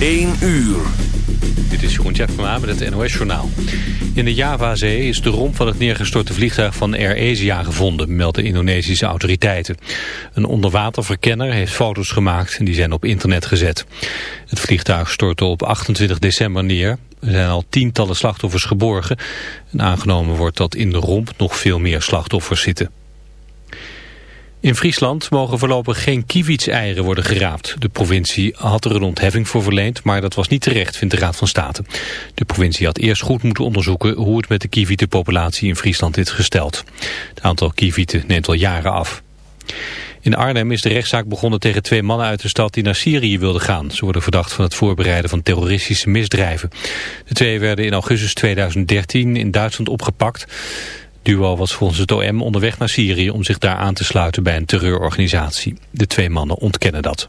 1 uur. Dit is Jeroen Tjepkema met het NOS Journaal. In de Javazee is de romp van het neergestorte vliegtuig van Air Asia gevonden, melden Indonesische autoriteiten. Een onderwaterverkenner heeft foto's gemaakt en die zijn op internet gezet. Het vliegtuig stortte op 28 december neer. Er zijn al tientallen slachtoffers geborgen. En aangenomen wordt dat in de romp nog veel meer slachtoffers zitten. In Friesland mogen voorlopig geen kievitseieren worden geraapt. De provincie had er een ontheffing voor verleend, maar dat was niet terecht, vindt de Raad van State. De provincie had eerst goed moeten onderzoeken hoe het met de kievietenpopulatie in Friesland is gesteld. Het aantal kievieten neemt al jaren af. In Arnhem is de rechtszaak begonnen tegen twee mannen uit de stad die naar Syrië wilden gaan. Ze worden verdacht van het voorbereiden van terroristische misdrijven. De twee werden in augustus 2013 in Duitsland opgepakt duo was volgens het OM onderweg naar Syrië om zich daar aan te sluiten bij een terreurorganisatie. De twee mannen ontkennen dat.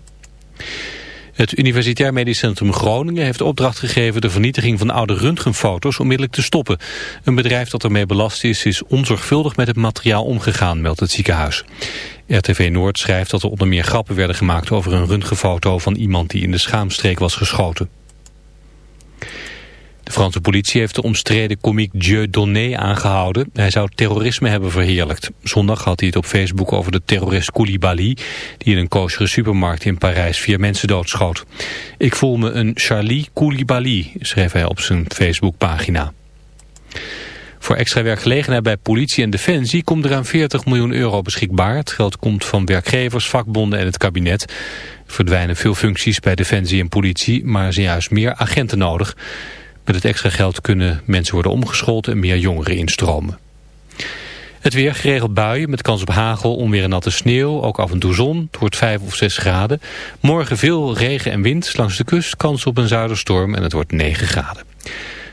Het Universitair Medisch Centrum Groningen heeft opdracht gegeven de vernietiging van oude röntgenfoto's onmiddellijk te stoppen. Een bedrijf dat ermee belast is, is onzorgvuldig met het materiaal omgegaan, meldt het ziekenhuis. RTV Noord schrijft dat er onder meer grappen werden gemaakt over een röntgenfoto van iemand die in de schaamstreek was geschoten. De Franse politie heeft de omstreden komiek Dieu Donné aangehouden. Hij zou terrorisme hebben verheerlijkt. Zondag had hij het op Facebook over de terrorist Koulibaly... die in een koosjere supermarkt in Parijs vier mensen doodschoot. Ik voel me een Charlie Koulibaly, schreef hij op zijn Facebookpagina. Voor extra werkgelegenheid bij politie en defensie komt er aan 40 miljoen euro beschikbaar. Het geld komt van werkgevers, vakbonden en het kabinet. Er verdwijnen veel functies bij defensie en politie, maar er zijn juist meer agenten nodig... Met het extra geld kunnen mensen worden omgescholden en meer jongeren instromen. Het weer geregeld buien met kans op hagel, onweer en natte sneeuw. Ook af en toe zon. Het wordt 5 of 6 graden. Morgen veel regen en wind. Langs de kust kans op een zuiderstorm en het wordt 9 graden.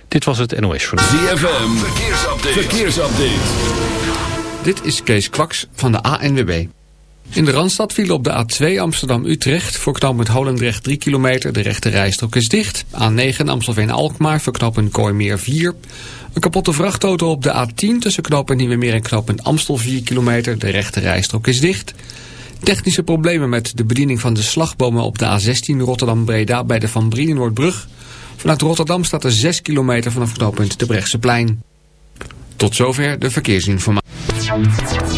Dit was het NOS voor ZFM, verkeersupdate. verkeersupdate. Dit is Kees Kwaks van de ANWB. In de Randstad viel op de A2 Amsterdam-Utrecht voor knooppunt Holendrecht 3 kilometer. De rechte rijstrook is dicht. A9 Amstelveen-Alkmaar voor knooppunt Kooimeer 4. Een kapotte vrachtauto op de A10 tussen knooppunt Nieuwemeer en knooppunt Amstel 4 kilometer. De rechte rijstrook is dicht. Technische problemen met de bediening van de slagbomen op de A16 Rotterdam-Breda bij de Van Brienenoordbrug. Vanuit Rotterdam staat er 6 kilometer vanaf knooppunt de Brechtseplein. Tot zover de verkeersinformatie.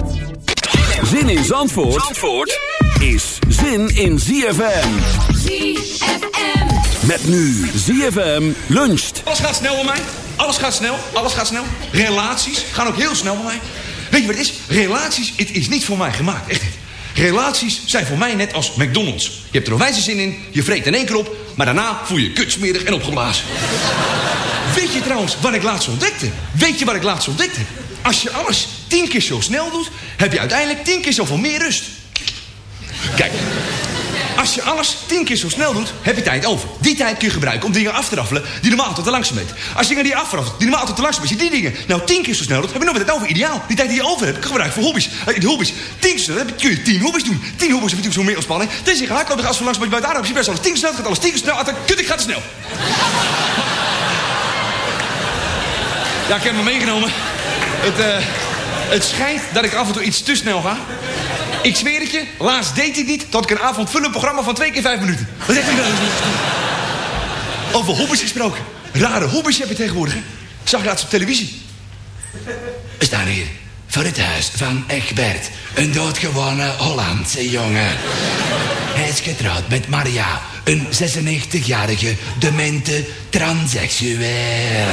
Zin in Zandvoort, Zandvoort is zin in ZFM. ZFM. Met nu ZFM luncht. Alles gaat snel bij mij. Alles gaat snel. Alles gaat snel. Relaties gaan ook heel snel bij mij. Weet je wat het is? Relaties, het is niet voor mij gemaakt. Echt niet. Relaties zijn voor mij net als McDonald's. Je hebt er een wijze zin in, je vreet in één keer op... maar daarna voel je je kutsmerig en opgeblazen. Weet je trouwens wat ik laatst ontdekte? Weet je wat ik laatst ontdekte? Als je alles tien keer zo snel doet... heb je uiteindelijk tien keer zoveel meer rust. Kijk, Als je alles tien keer zo snel doet, heb je tijd over. Die tijd kun je gebruiken om dingen af te raffelen die normaal tot te langzaam bent. Als je dingen die afraffelt, die normaal tot te langzaam bent, als je die dingen nou tien keer zo snel doet, heb je nog weer tijd over. Ideaal. Die tijd die je over hebt, gebruik voor hobby's. Eh, die hobby's, tien keer snel, kun je tien hobby's doen. Tien hobby's heb je zo meer ontspanning. Zeg je, ik als van langs, maar je daar heb je best alles tien keer snel, gaat alles tien keer snel. Kut, ik ga te snel. Ja, ik heb me meegenomen. Het, eh, het schijnt dat ik af en toe iets te snel ga. Ik zweer het je, laatst deed het niet... tot ik een avondvullend programma van twee keer vijf minuten. Dat wel eens niet. Over hobby's gesproken. Rare hobby's heb je tegenwoordig, hè? Zag laatst op televisie. We staan hier voor het huis van Egbert. Een doodgewone Hollandse jongen. Hij is getrouwd met Maria. Een 96-jarige demente transseksueel.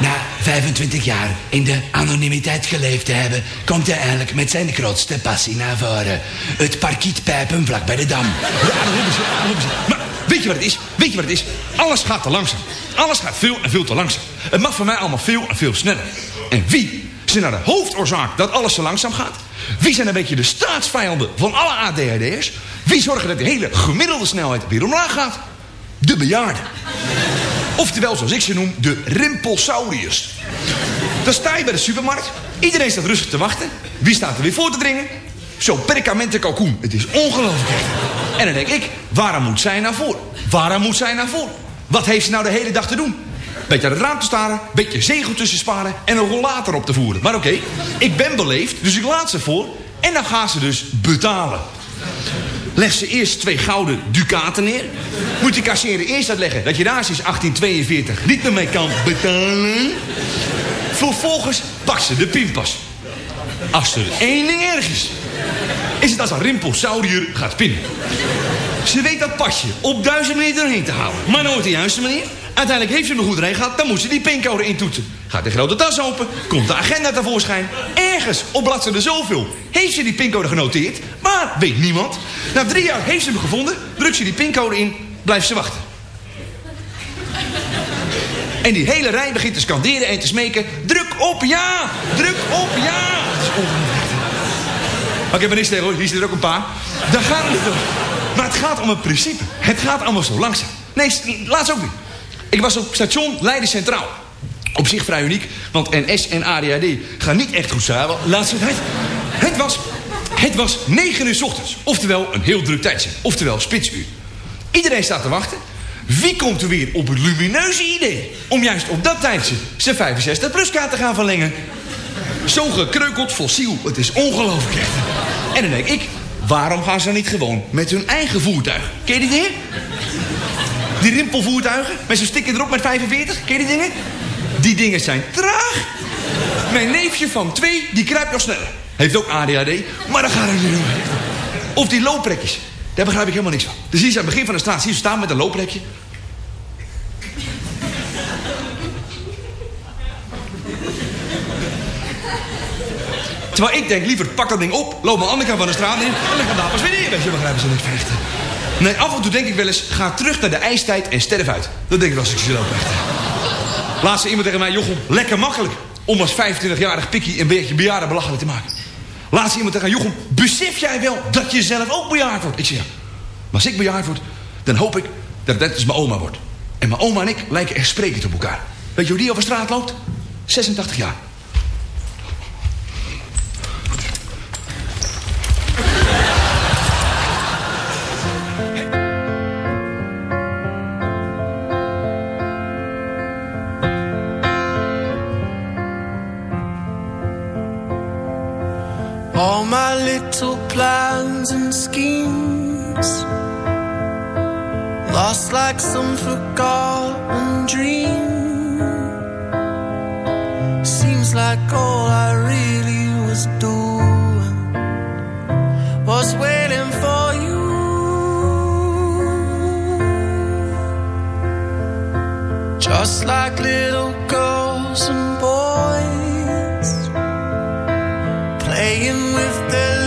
Na 25 jaar in de anonimiteit geleefd te hebben... komt hij eindelijk met zijn grootste passie naar voren. Het parkietpijpen vlak bij de dam. Maar weet je wat het is? Weet je wat het is? Alles gaat te langzaam. Alles gaat veel en veel te langzaam. Het mag voor mij allemaal veel en veel sneller. En wie zijn nou de hoofdoorzaak dat alles zo langzaam gaat? Wie zijn een beetje de staatsvijanden van alle ADHD'ers? Wie zorgen dat de hele gemiddelde snelheid weer omlaag gaat? De bejaarden. Oftewel, zoals ik ze noem, de rimpelsauriërs. Dan sta je bij de supermarkt. Iedereen staat rustig te wachten. Wie staat er weer voor te dringen? Zo'n perkamenten kalkoen. Het is ongelooflijk. En dan denk ik, waarom moet zij naar voren? Waarom moet zij naar voren? Wat heeft ze nou de hele dag te doen? Beetje aan het raam te staren, beetje zegel tussen sparen en een rollator op te voeren. Maar oké, ik ben beleefd, dus ik laat ze voor. En dan gaan ze dus betalen. Leg ze eerst twee gouden ducaten neer. Moet die kassier eerst uitleggen dat je daar sinds 1842 niet meer mee kan betalen. Vervolgens pakt ze de pinpas. Als er één ding erg is, is het als een rimpelsaurier gaat pinnen. Ze weet dat pasje op duizend meter heen te halen. Maar nooit de juiste manier. Uiteindelijk heeft ze hem goed erin gehad, dan moet ze die pincode intoetsen. Gaat de grote tas open, komt de agenda tevoorschijn. Ergens op bladzijde zoveel heeft ze die pincode genoteerd, maar weet niemand. Na drie jaar heeft ze hem gevonden, drukt ze die pincode in, blijft ze wachten. En die hele rij begint te scanderen en te smeken. Druk op ja! Druk op ja! Dat is ongelooflijk. Maar ik hoor, die zit er ook een paar. Daar gaat het niet. Maar het gaat om het principe. Het gaat allemaal zo langzaam. Nee, laatst ook weer. Ik was op station Leiden Centraal. Op zich vrij uniek, want NS en ADHD gaan niet echt goed samen. Laatste tijd. Het was, het was 9 uur s ochtends. Oftewel een heel druk tijdje. Oftewel spitsuur. Iedereen staat te wachten. Wie komt er weer op het lumineuze idee... om juist op dat tijdje zijn 65-pluskaart te gaan verlengen? Zo gekreukeld fossiel. Het is ongelooflijk. En dan denk ik, waarom gaan ze niet gewoon met hun eigen voertuig? Ken je dingen? Die rimpelvoertuigen met zo'n sticker erop met 45. Ken die dingen? Die dingen zijn traag. Mijn neefje van twee, die kruipt nog sneller. Heeft ook ADHD, maar dan gaat het niet doen. Of die looprekjes. Daar begrijp ik helemaal niks van. Dus hier is aan het begin van de straat zie je staan met een looprekje. Terwijl ik denk, liever pak dat ding op, loop de andere kant van de straat in... en leg het daar pas weer neer. Weet je, begrijpen ze niks echt. Nee, af en toe denk ik wel eens, ga terug naar de ijstijd en sterf uit. Dat denk ik als ik ze loop zei iemand tegen mij, Jochem, lekker makkelijk... om als 25-jarig pikkie een beetje bejaarden belachelijk te maken. Laatst zei iemand tegen mij, Jochem, besef jij wel dat je zelf ook bejaard wordt? Ik zeg, ja, maar als ik bejaard word, dan hoop ik dat het net als mijn oma wordt. En mijn oma en ik lijken echt sprekend op elkaar. Weet je hoe die over straat loopt? 86 jaar. All my little plans and schemes. Lost like some forgotten dream. Seems like all I really was doing Was waiting for you. Just like little girls and playing with their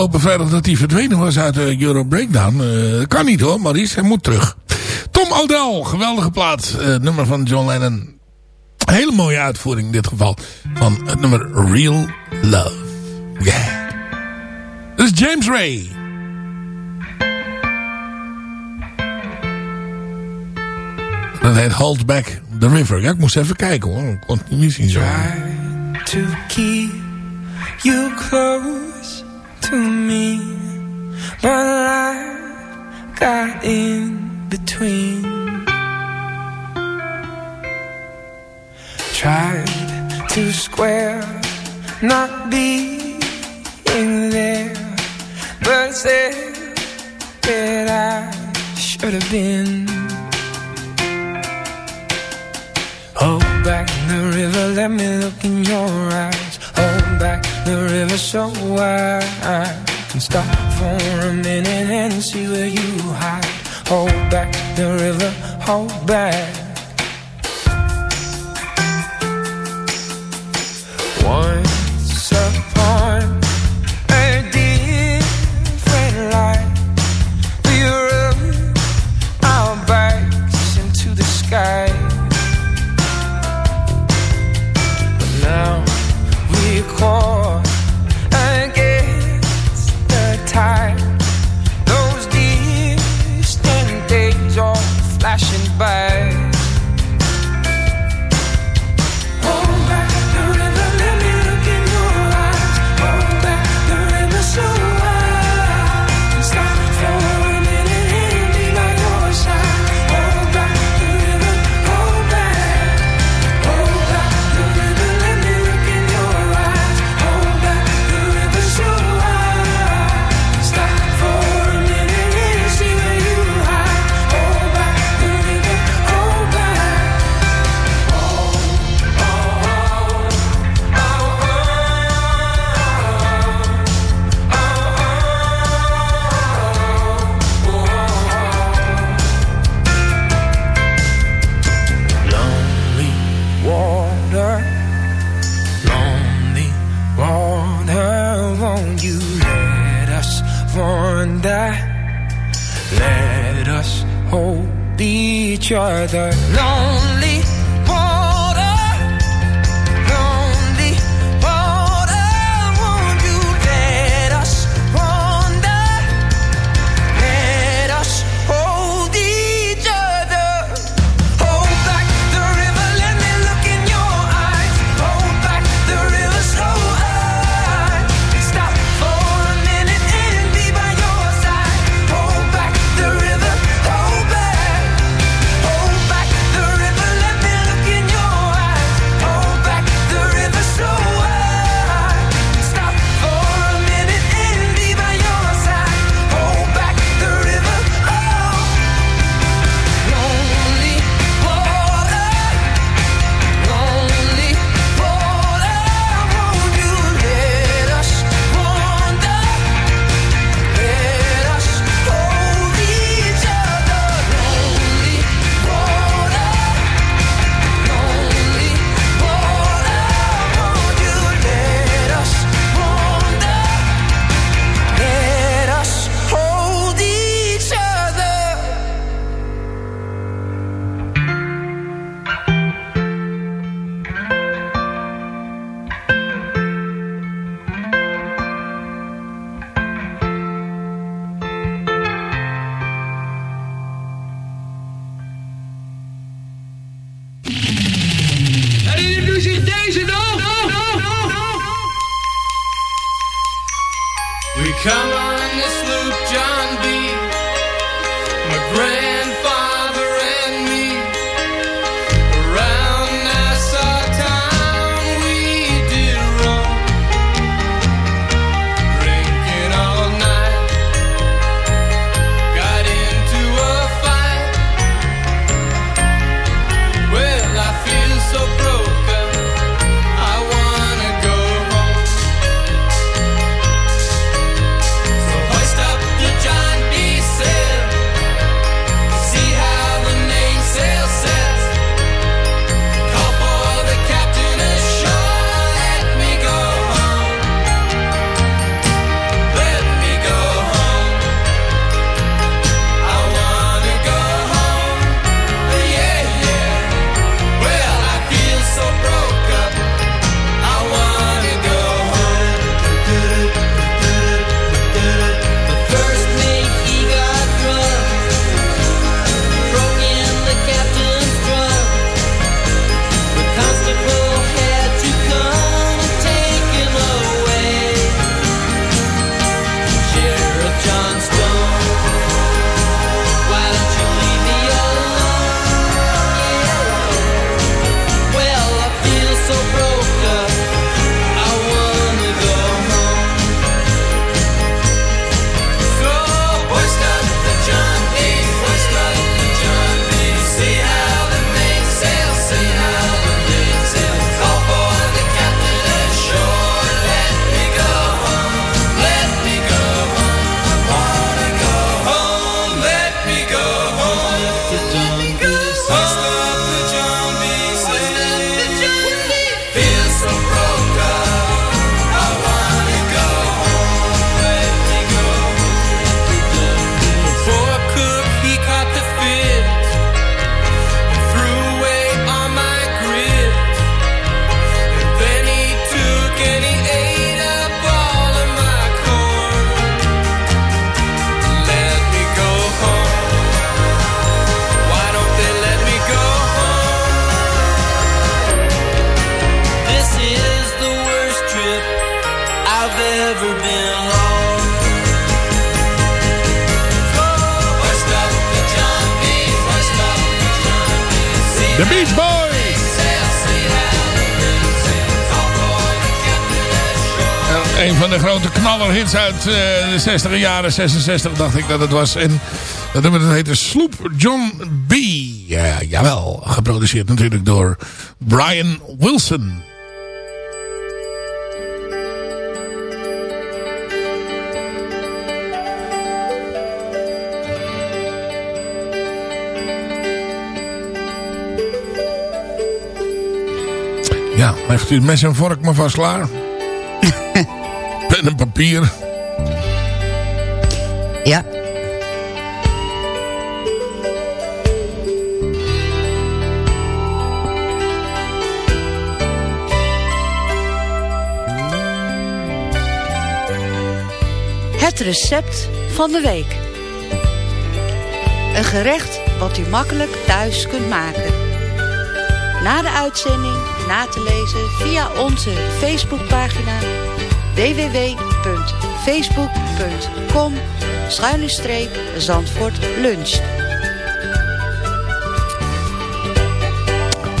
afgelopen vrijdag dat hij verdwenen was uit de Euro Breakdown. Eh, kan niet hoor, Maurice. Hij moet terug. Tom Odell, geweldige plaat. Eh, nummer van John Lennon. Hele mooie uitvoering in dit geval. Van het nummer Real Love. Yeah. Dit is James Ray. Dat heet Hold Back the River. Ja, ik moest even kijken hoor. Ik kon het niet zien zo. to keep you close to me, but life got in between. Tried to square not being there, but said that I should have been. Hold back the river, let me look in your eyes. Hold back the river so I can stop for a minute and see where you hide. Hold back the river, hold back. Once deze grote knallerhits uit eh, de 60 jaren, 66 dacht ik dat het was. En dat nummer dat heette Sloop John B. Ja, jawel, geproduceerd natuurlijk door Brian Wilson. Ja, legt u mes en vork maar vast klaar. Pen en papier. Ja. Het recept van de week. Een gerecht wat u makkelijk thuis kunt maken. Na de uitzending na te lezen via onze Facebookpagina www.facebook.com Zandvoort Lunch.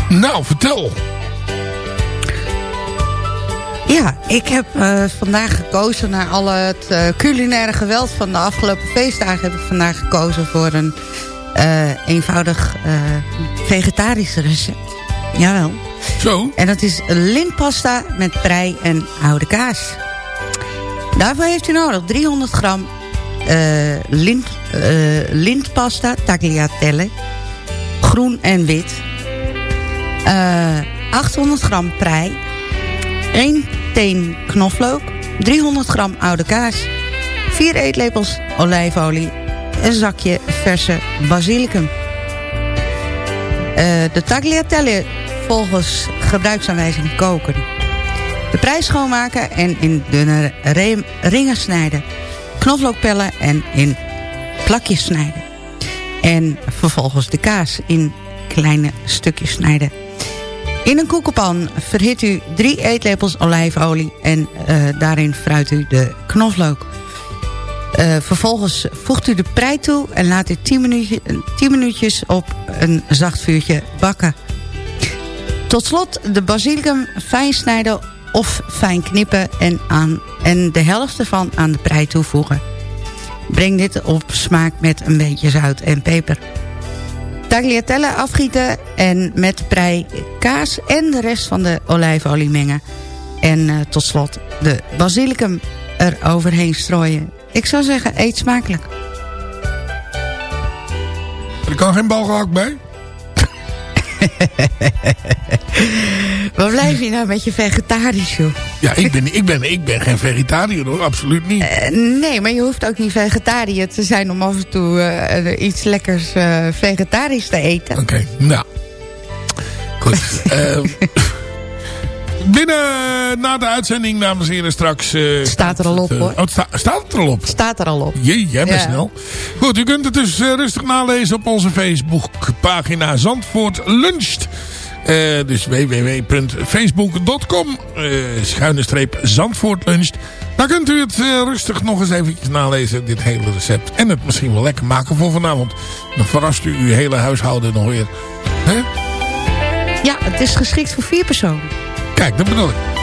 Nou, vertel. Ja, ik heb eh, vandaag gekozen naar al het eh, culinaire geweld van de afgelopen feestdagen... heb ik vandaag gekozen voor een eh, eenvoudig eh, vegetarisch recept. Jawel. Zo. En dat is lintpasta met prei en oude kaas. Daarvoor heeft u nodig 300 gram eh, lint, eh, lintpasta tagliatelle. Groen en wit. Eh, 800 gram prei. 1 teen knoflook. 300 gram oude kaas. 4 eetlepels olijfolie. Een zakje verse basilicum. Eh, de tagliatelle volgens gebruiksaanwijzing koken. De prei schoonmaken en in dunne ringen snijden. Knoflook pellen en in plakjes snijden. En vervolgens de kaas in kleine stukjes snijden. In een koekenpan verhit u drie eetlepels olijfolie en eh, daarin fruit u de knoflook. Eh, vervolgens voegt u de prei toe en laat u 10, minuutje, 10 minuutjes op een zacht vuurtje bakken. Tot slot de basilicum fijn snijden of fijn knippen en, aan, en de helft ervan aan de prei toevoegen. Breng dit op smaak met een beetje zout en peper. Tagliatelle afgieten en met prei kaas en de rest van de olijfolie mengen. En eh, tot slot de basilicum er overheen strooien. Ik zou zeggen, eet smakelijk. Er kan geen balgehakt bij. Waar blijf je nou met je vegetarisch, joh? Ja, ik ben, ik ben, ik ben geen vegetariër hoor, absoluut niet. Eh, nee, maar je hoeft ook niet vegetariër te zijn... om af en toe eh, iets lekkers eh, vegetarisch te eten. Oké, nou. Goed. binnen na de uitzending, dames en heren, straks... eh, Staat er al op, eh, hoor. Oh, sta- staat het er al op? Staat er al op. Jee, jij bent Ja. snel. Goed, u kunt het dus eh, rustig nalezen op onze Facebookpagina Zandvoort Luncht. Dus www.facebook.com eh, schuine streep. Daar kunt u het rustig nog eens eventjes nalezen, dit hele recept. En het misschien wel lekker maken voor vanavond. Dan verrast u uw hele huishouden nog weer. Ja, het is geschikt voor vier personen. Kijk, dat bedoel ik.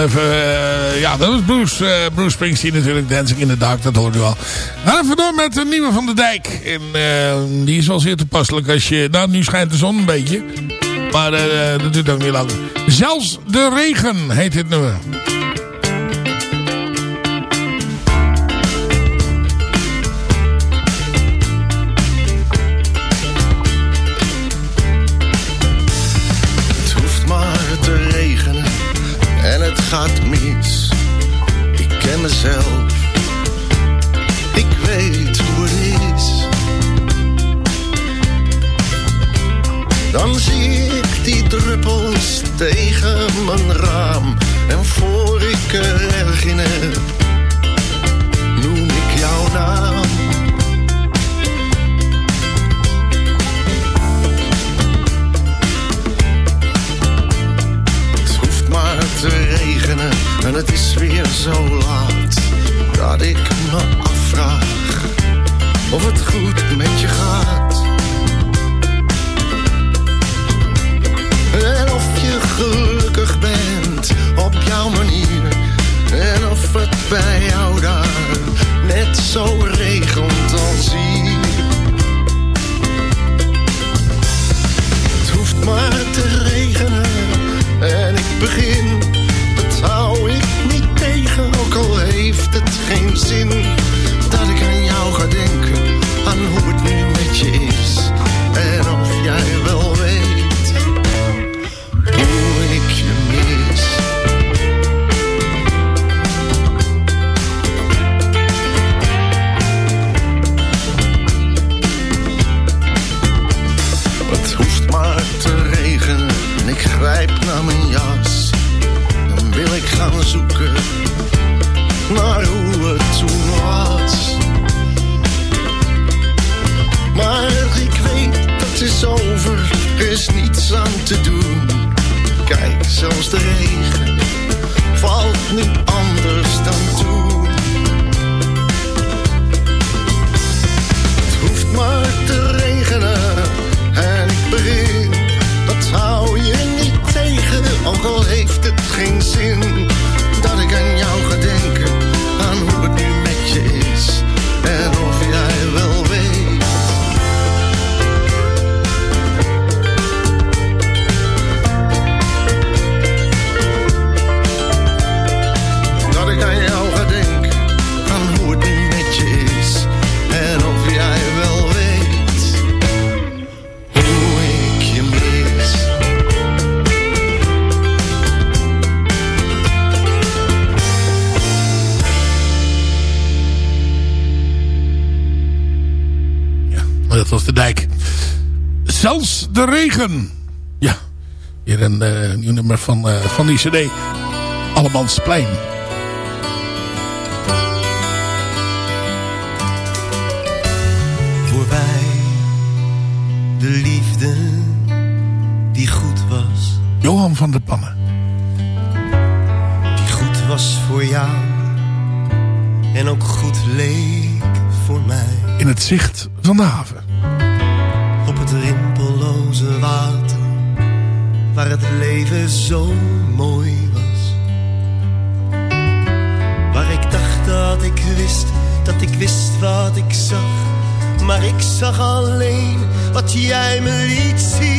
Even... eh, ja, dat is Bruce, eh, Bruce Springsteen natuurlijk. Dancing in the Dark, dat hoort u al. Gaan even door met een nieuwe van de dijk. En, eh, die is wel zeer toepasselijk als je... Nou, nu schijnt de zon een beetje. Maar dat duurt ook niet lang. Zelfs de regen heet dit nummer. Mezelf, ik weet hoe het is. Dan zie ik die druppels tegen mijn raam. En voor ik er heb, noem ik jouw naam. En het is weer zo laat dat ik me afvraag of het goed met je gaat. En of je gelukkig bent op jouw manier. En of het bij jou daar net zo regent als hier. Het hoeft maar te regenen en ik begin. Hou ik niet tegen, ook al heeft het geen zin. Dat ik aan jou ga denken, aan hoe het nu met je is. En of jij wel weet hoe ik je mis. Het hoeft maar te regenen en ik grijp naar mijn jas. Gaan zoeken naar hoe het toen was. Maar ik weet dat is over, er is niets aan te doen. Kijk, zelfs de regen valt nu anders dan toen. Het hoeft maar te regenen en ik begin. Dat hou je niet tegen, ook al heeft het geen zin. Ja, weer een eh, nieuw nummer van, eh, van die cd. Allemansplein. Zo mooi was. Waar ik dacht dat ik wist, dat ik wist wat ik zag. Maar ik zag alleen wat jij me liet zien.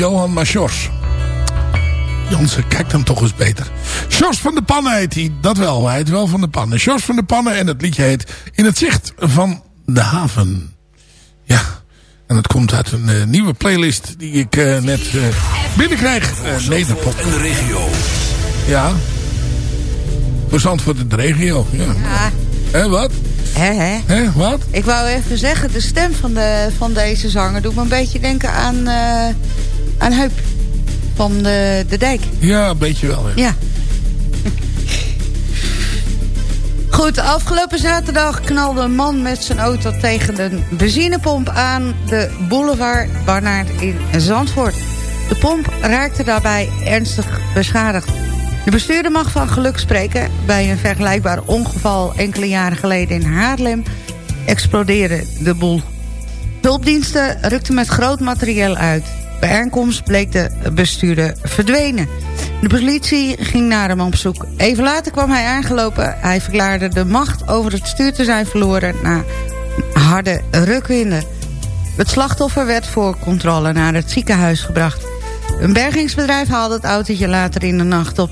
Johan, maar Sjors. Jansen, kijk dan toch eens beter. Sjors van de Pannen heet hij. Dat wel, hij heet wel van de Pannen. Sjors van de Pannen en het liedje heet In het zicht van de haven. Ja, en het komt uit een eh, nieuwe playlist die ik eh, net eh, binnenkrijg. Uh, Nederpop. En de regio. Ja. Voor Zandvoort in de regio. Ja. Ja. Hé, wat? Hè, hè? Hé, wat? Ik wou even zeggen, de stem van, de, van deze zanger doet me een beetje denken aan, eh aan Heup van de, de Dijk. Ja, een beetje wel. Ja. Ja. Goed, afgelopen zaterdag knalde een man met zijn auto tegen een benzinepomp aan de boulevard Barnaert in Zandvoort. De pomp raakte daarbij ernstig beschadigd. De bestuurder mag van geluk spreken. Bij een vergelijkbaar ongeval enkele jaren geleden in Haarlem explodeerde de boel. Hulpdiensten rukten met groot materieel uit. Bij aankomst bleek de bestuurder verdwenen. De politie ging naar hem op zoek. Even later kwam hij aangelopen. Hij verklaarde de macht over het stuur te zijn verloren... na harde rukwinden. Het slachtoffer werd voor controle naar het ziekenhuis gebracht. Een bergingsbedrijf haalde het autootje later in de nacht op.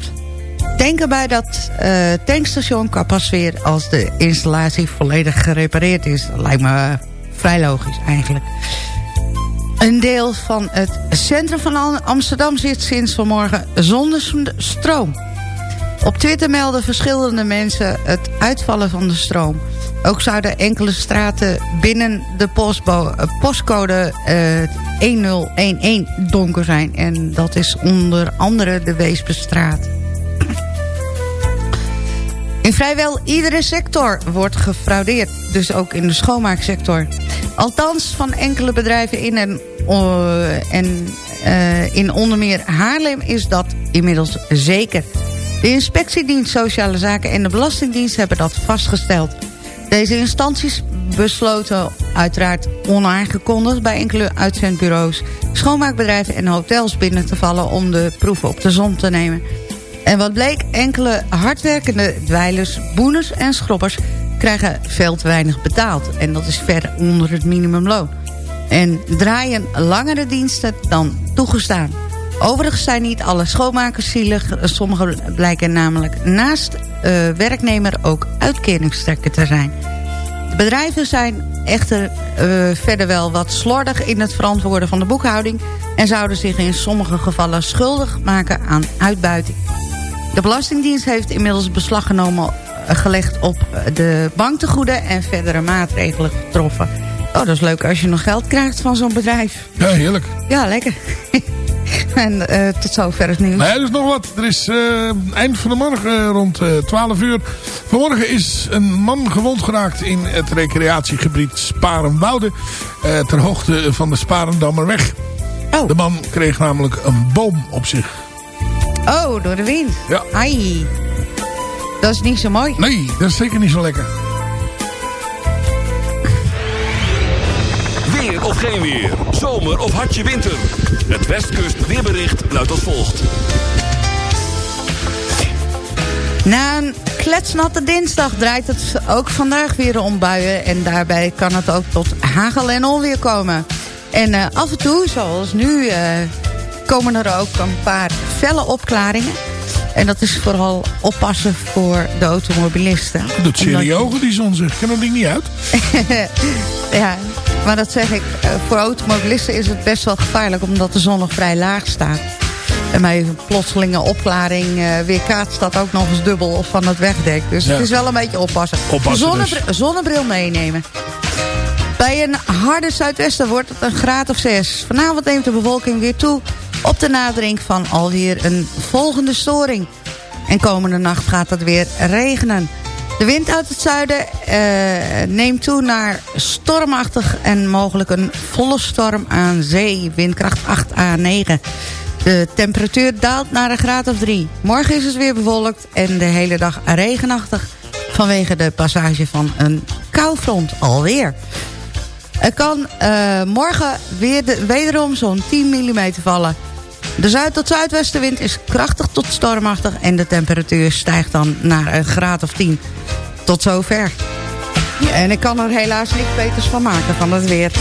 Denk erbij dat eh tankstation kan pas weer als de installatie volledig gerepareerd is. Lijkt me eh, vrij logisch eigenlijk. Een deel van het centrum van Am- Amsterdam zit sinds vanmorgen zonder stroom. Op Twitter melden verschillende mensen het uitvallen van de stroom. Ook zouden enkele straten binnen de eh, postcode eh, 1011 donker zijn. En dat is onder andere de Weesperstraat. In vrijwel iedere sector wordt gefraudeerd. Dus ook in de schoonmaaksector. Althans van enkele bedrijven in, en, en, eh, in onder meer Haarlem is dat inmiddels zeker. De inspectiedienst Sociale Zaken en de Belastingdienst hebben dat vastgesteld. Deze instanties besloten uiteraard onaangekondigd bij enkele uitzendbureaus, schoonmaakbedrijven en hotels binnen te vallen om de proeven op de zon te nemen. En wat bleek, enkele hardwerkende dweilers, boeners en schrobbers krijgen veel te weinig betaald. En dat is ver onder het minimumloon. En draaien langere diensten dan toegestaan. Overigens zijn niet alle schoonmakers zielig. Sommigen blijken namelijk naast eh, werknemer ook uitkeringstrekker te zijn. De bedrijven zijn echter eh, verder wel wat slordig in het verantwoorden van de boekhouding... en zouden zich in sommige gevallen schuldig maken aan uitbuiting. De Belastingdienst heeft inmiddels beslag genomen eh, gelegd op eh, de banktegoeden en verdere maatregelen getroffen. Oh, dat is leuk als je nog geld krijgt van zo'n bedrijf. Ja, heerlijk. Ja, lekker. en eh, tot zover het nieuws. Nee, er is nog wat. Er is eh, eind van de morgen eh, rond eh 12 uur. Vanmorgen is een man gewond geraakt in het recreatiegebied Sparenwoude. ter hoogte van de Sparendammerweg. Oh. De man kreeg namelijk een boom op zich. Oh, door de wind. Ja. Ai. Dat is niet zo mooi. Nee, dat is zeker niet zo lekker. Of geen weer. Zomer of hartje winter. Het Westkust weerbericht luidt als volgt. Na een kletsnatte dinsdag draait het ook vandaag weer om buien. En daarbij kan het ook tot hagel en onweer komen. En eh, af en toe, zoals nu, eh, komen er ook een paar felle opklaringen. En dat is vooral oppassen voor de automobilisten. Dat doet Omdat- serie ogen die zon zeg. Kan dat ding niet uit? ja, maar dat zeg ik. eh, voor automobilisten is het best wel gevaarlijk... omdat de zon nog vrij laag staat. En bij een plotselinge opklaring eh weerkaatst dat ook nog eens dubbel van het wegdek. Dus Ja. het is wel een beetje oppassen. Oppassen Zonnebr- dus. Zonnebril meenemen. Bij een harde zuidwesten wordt het een graad of 6. Vanavond neemt de bevolking weer toe op de nadering van alweer een volgende storing. En komende nacht gaat het weer regenen. De wind uit het zuiden eh, neemt toe naar stormachtig en mogelijk een volle storm aan zee. Windkracht 8 à 9. De temperatuur daalt naar een graad of 3. Morgen is het weer bewolkt en de hele dag regenachtig... vanwege de passage van een koufront alweer. Er kan eh, morgen weer de, wederom zo'n 10 mm vallen. De zuid- tot zuidwestenwind is krachtig tot stormachtig... en de temperatuur stijgt dan naar een graad of 10. Tot zover. En ik kan er helaas niks beters van maken van het weer.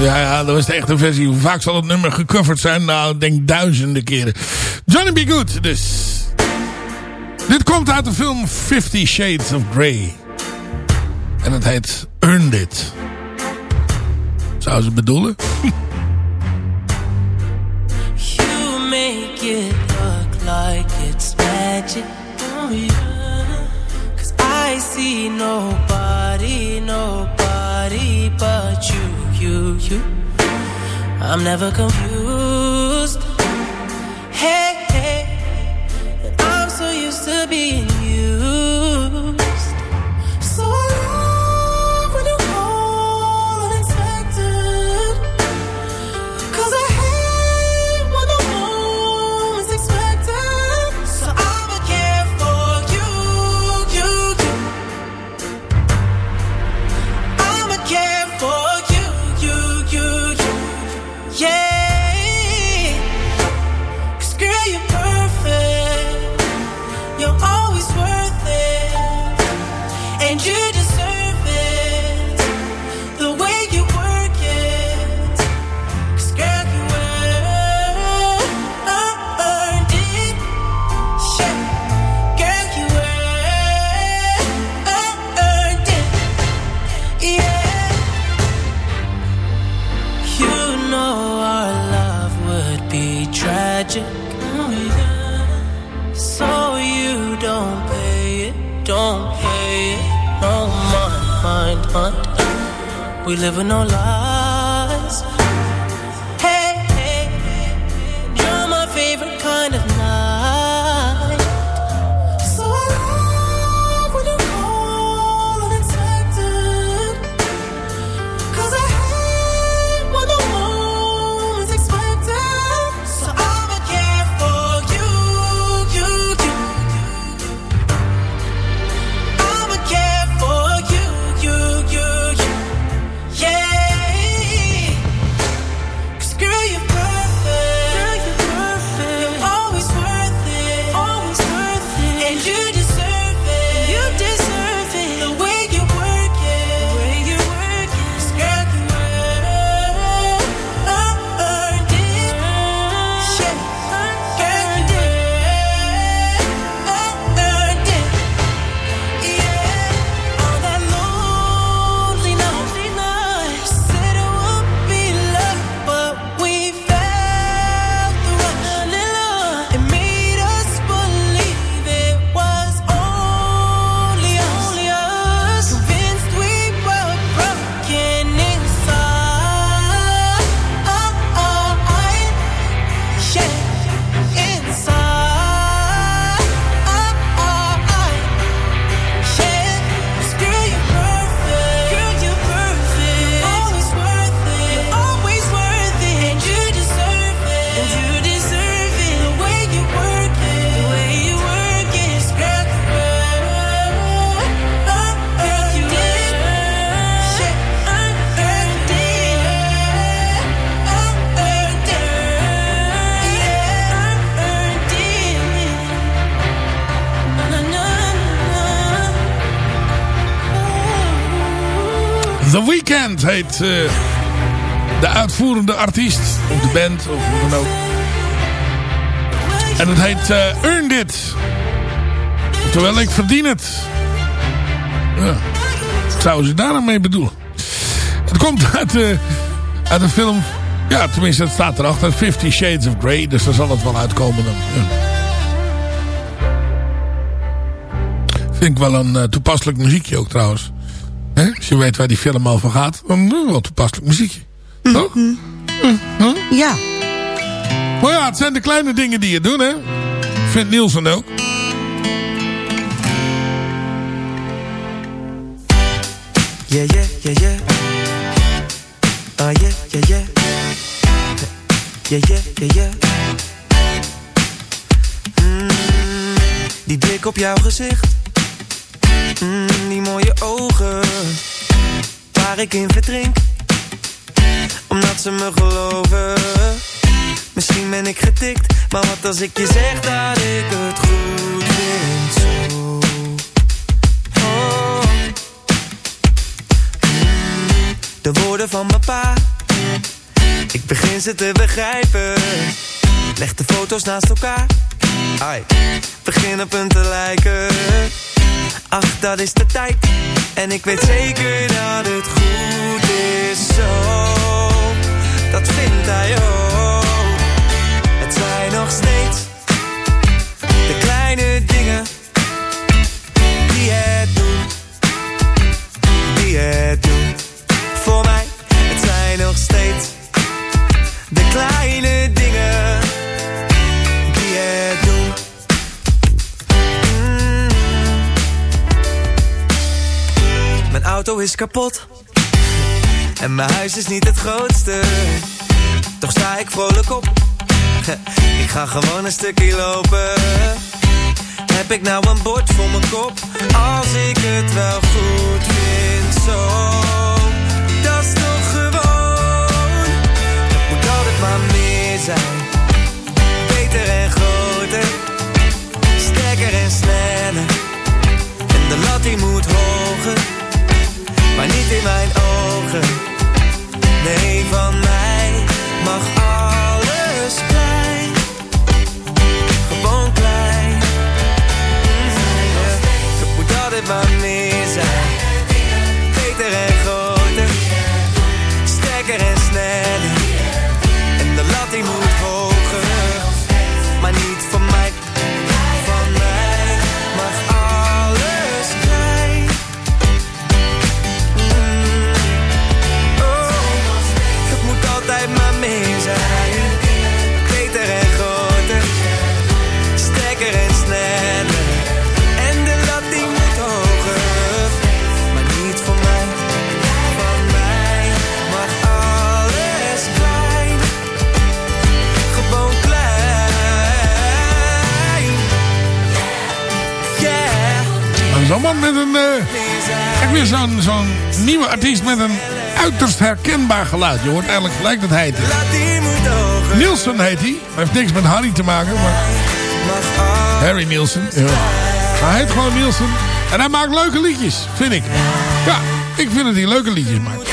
Ja, dat was de echte versie. Hoe vaak zal het nummer gecoverd zijn? Nou, ik denk duizenden keren. Johnny B. Good, dus. Dit komt uit de film Fifty Shades of Grey. En het heet Earned It. Zou ze bedoelen? You make it look like it's magic. Cause I see nobody, nobody but you, you, you. I'm never confused. Hey, hey. I'm so used to being We live with no lies. Weeknd heet eh, de uitvoerende artiest. Of de band, of hoe dan ook. En het heet eh Earned. Terwijl ik verdien het. Ja. Wat zouden ze daar dan mee bedoelen? Het komt uit, eh, uit een film... Ja, tenminste, het staat erachter. Fifty Shades of Grey. Dus daar zal het wel uitkomen dan. Vind ik wel een toepasselijk muziekje ook trouwens. Als je weet waar die film over gaat, dan uh, wel toepasselijk muziekje. Toch? Ja. Maar ja, het zijn de kleine dingen die je doen, hè? Vindt Nielsen ook. Yeah, yeah, yeah, yeah. Uh, yeah, yeah, yeah. Yeah, yeah, yeah, yeah. Mm, die blik op jouw gezicht. Mm, die mooie ogen, waar ik in verdrink. Omdat ze me geloven. Misschien ben ik getikt, maar wat als ik je zeg dat ik het goed vind? Zo. Oh. De woorden van papa, ik begin ze te begrijpen. Leg de foto's naast elkaar Ai, een te lijken. Ach, dat is de tijd. En ik weet zeker dat het goed is zo. Dat vindt hij ook. Het zijn nog steeds de kleine dingen die het doen. Die het doen. Voor mij, het zijn nog steeds de kleine dingen auto is kapot. En mijn huis is niet het grootste. Toch sta ik vrolijk op. Ik ga gewoon een stukje lopen. Heb ik nou een bord voor mijn kop? Als ik het wel goed vind, zo. Dat is toch gewoon. Het moet altijd maar meer zijn. Beter en groter. Sterker en sneller. En de lat die moet hoger. Maar niet in mijn ogen. Nee, van mij mag alles klein. Gewoon klein. Het moet altijd maar meer Dat is allemaal met een... eh ik weer zo'n zo'n nieuwe artiest met een uiterst herkenbaar geluid. Je hoort eigenlijk gelijk dat hij het. Nielsen heet hij. Hij heeft niks met Harry te maken, maar... Harry Nielsen. Ja. Hij heet gewoon Nielsen. En hij maakt leuke liedjes, vind ik. Ja, ik vind dat hij leuke liedjes maakt.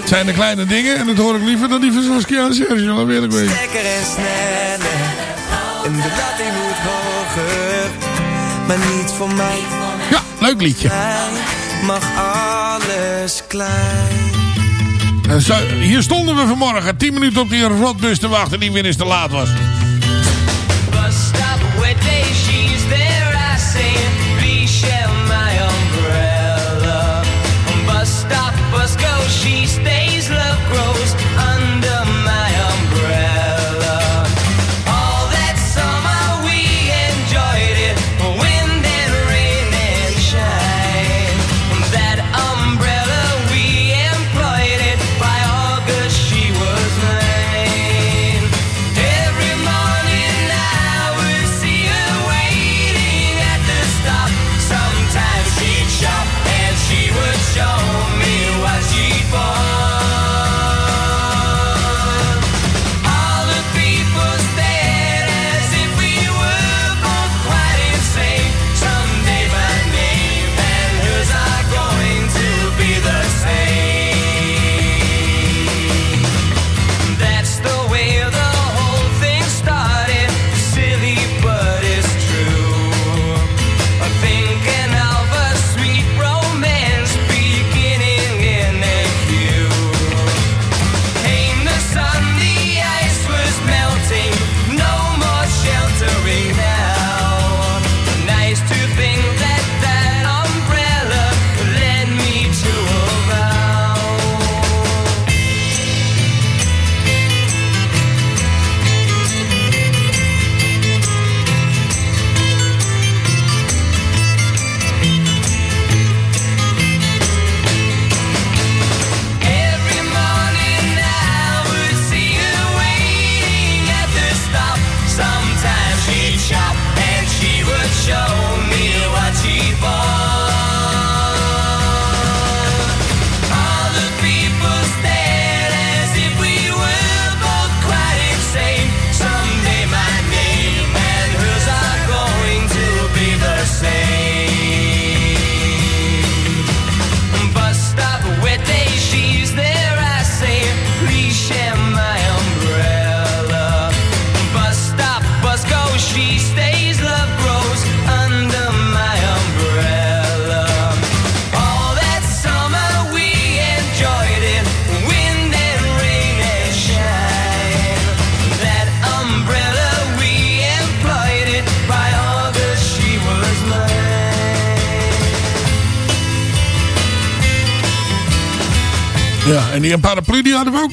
Het zijn de kleine dingen en dat hoor ik liever dan die van Saskia en Sergio. Laat eerlijk weten. Sterker en de moet hoger. Maar niet voor mij. Ja, leuk liedje. Mag alles klein. En zo, hier stonden we vanmorgen 10 minuten op die rotbus te wachten die weer eens te laat was. Bus stop day she's there. I say, please share my umbrella. Bus stop, bus go, she stays. Love grows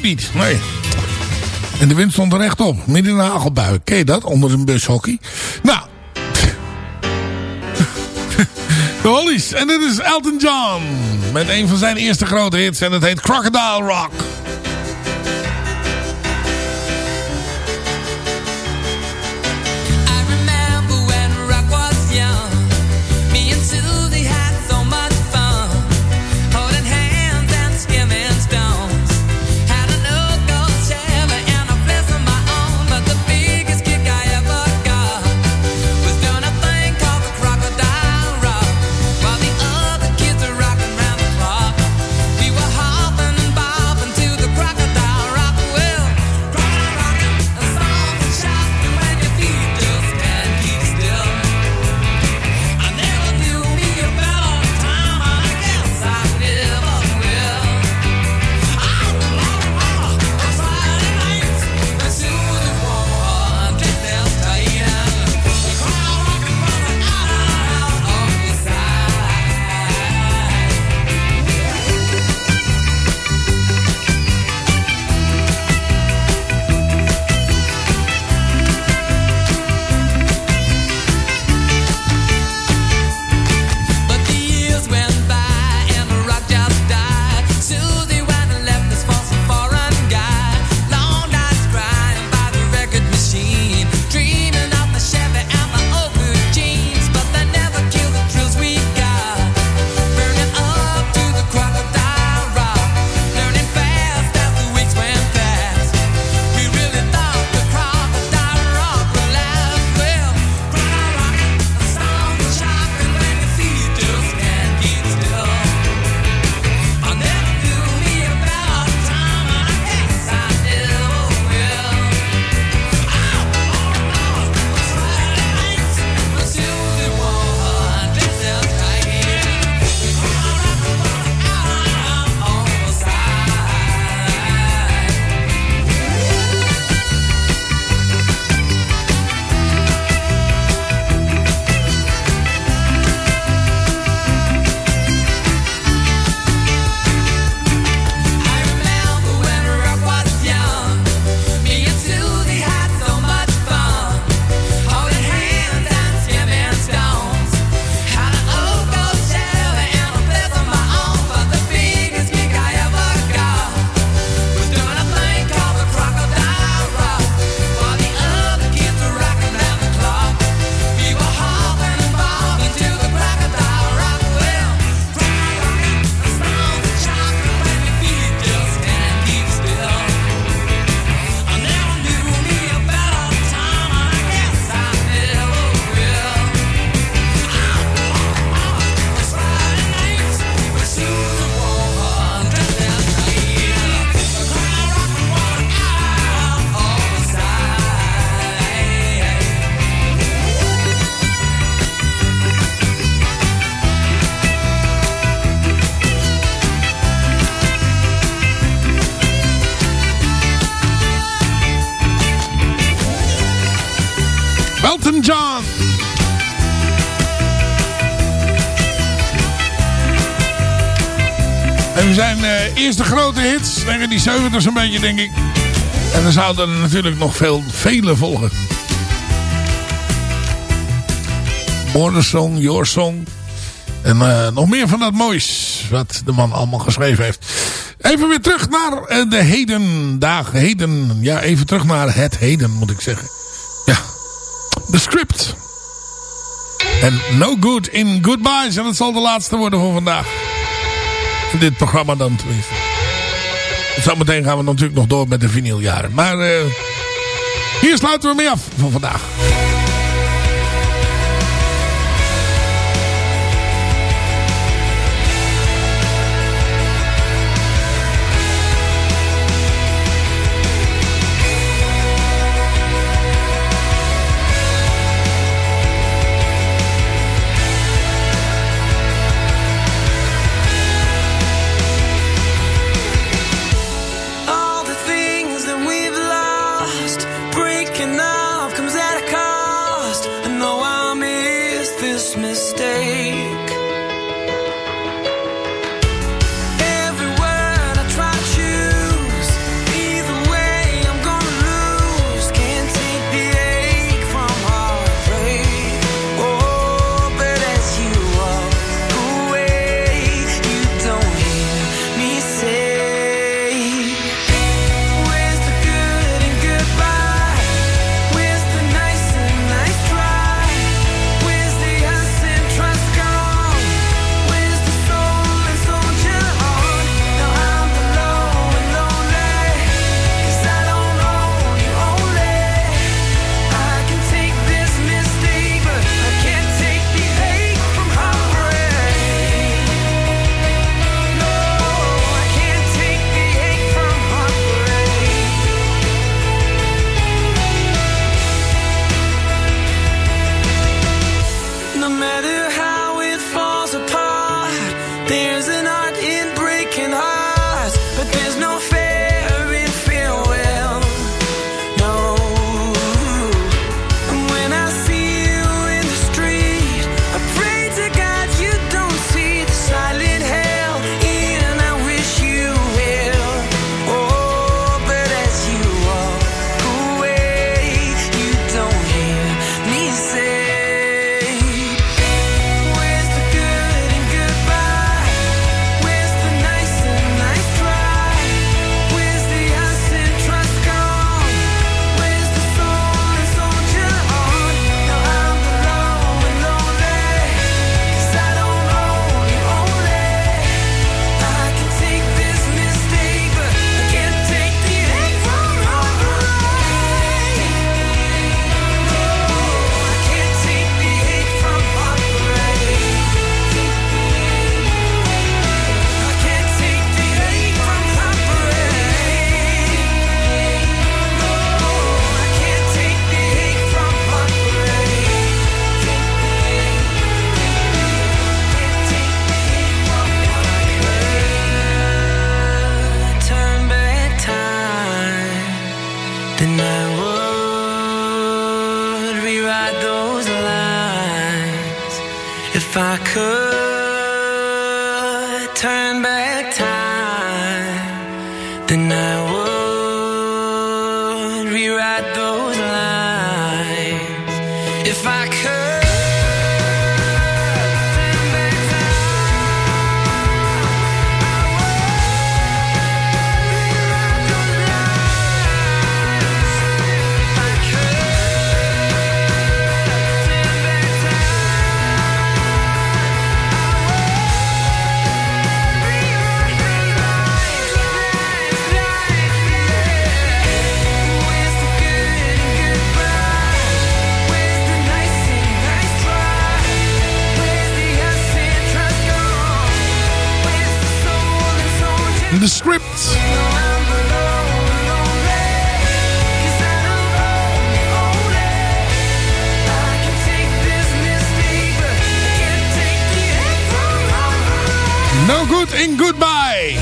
nee. En de wind stond er recht op. Midden in een hagelbui. Ken je dat? Onder een bushockey. Nou. de Hollies. En dit is Elton John. Met een van zijn eerste grote hits. En dat heet Crocodile Rock. in die 70 een beetje, denk ik. En er zouden er natuurlijk nog veel, vele volgen. Ordersong, Your Song. En eh, nog meer van dat moois wat de man allemaal geschreven heeft. Even weer terug naar eh, de heden. Dag, heden. Ja, even terug naar het heden, moet ik zeggen. Ja. The Script. En No Good in Goodbyes. En dat zal de laatste worden voor vandaag. In dit programma dan tenminste zometeen gaan we natuurlijk nog door met de vinyljaren. Maar eh, hier sluiten we mee af van vandaag. De Script. No good in goodbye.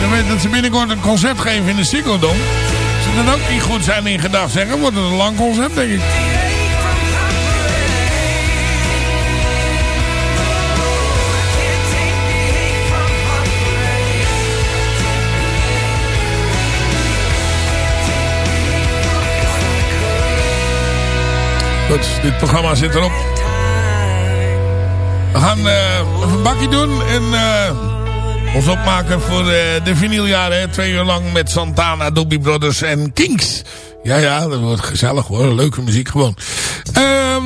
Dan weet dat ze binnenkort een concert geven in de Sikkeldom. Ze dan ook niet goed zijn in gedachten zeggen, wordt het een lang concept denk ik. Dit programma zit erop. We gaan uh, een bakje doen en eh, ons opmaken voor eh, de vinyljaren. Twee uur lang met Santana, Dobby Brothers en Kings. Ja, ja, dat wordt gezellig hoor. Leuke muziek gewoon. Um,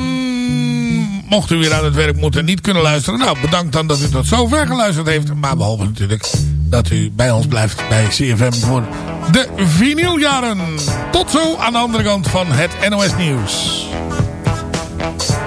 mocht u weer aan het werk moeten niet kunnen luisteren. Nou, bedankt dan dat u tot zover geluisterd heeft. Maar we hopen natuurlijk dat u bij ons blijft bij CFM voor de vinyljaren. Tot zo aan de andere kant van het NOS Nieuws. Bye.